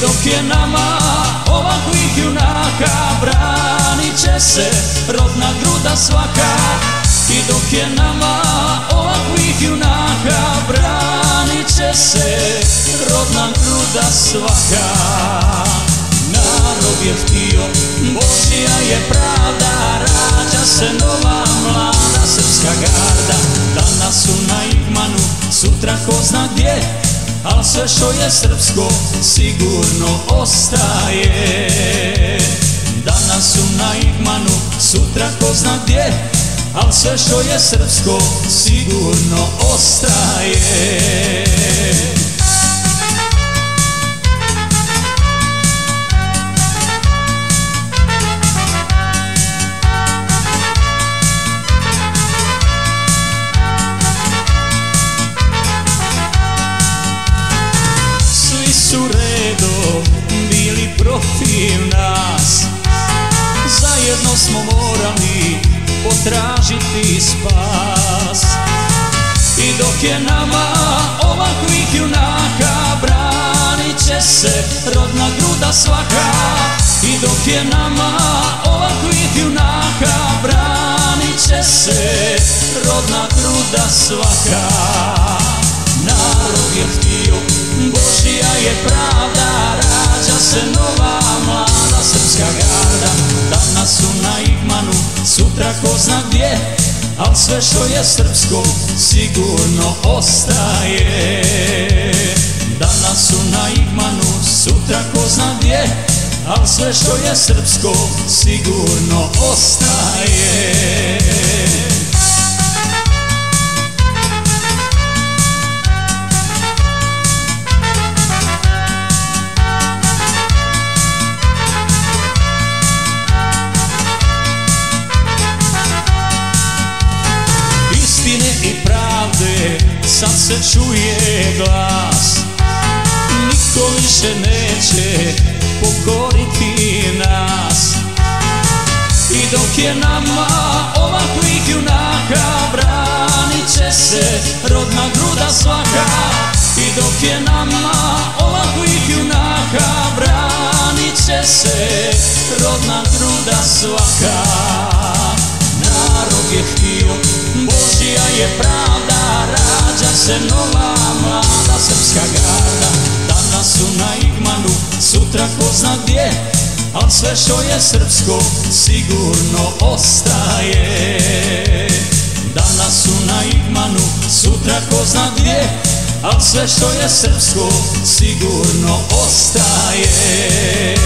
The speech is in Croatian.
dok je nama ovakvih junaka Branit će se rodna gruda svaka. I dok je nama ovakvih junaka Branit će se rodna gruda svaka. Narod je htio, Božija je pravda Rađa se nova mlada srpska garda. Danas su na Igmanu, sutra ko zna gdje Al sve što je srpsko sigurno ostaje. Danas su na Igmanu, sutra ko zna gdje. Al sve što je srpsko sigurno ostaje protiv nas. Zajedno smo morali potražiti spas. I dok je nama ovakvih junaka Branit će se rodna gruda svaka. I dok je nama ovakvih junaka Branit će se rodna gruda svaka sutra ko zna gdje Al sve što je srpsko sigurno ostaje. Danas su na Igmanu, sutra ko zna gdje Al sve što je srpsko sigurno ostaje sad se čuje glas. Niko više neće pokoriti nas. I dok je nama ovakvih junaka Branit će se rodna gruda svaka. I dok je nama ovakvih junaka Branit će se rodna gruda svaka. Narod je htio, Božija je pravda Rađa se nova mlada srpska garda Danas su na Igmanu, sutra ko zna gdje Al sve što je srpsko sigurno ostaje. Danas su na Igmanu, sutra ko zna gdje Al sve što je srpsko sigurno ostaje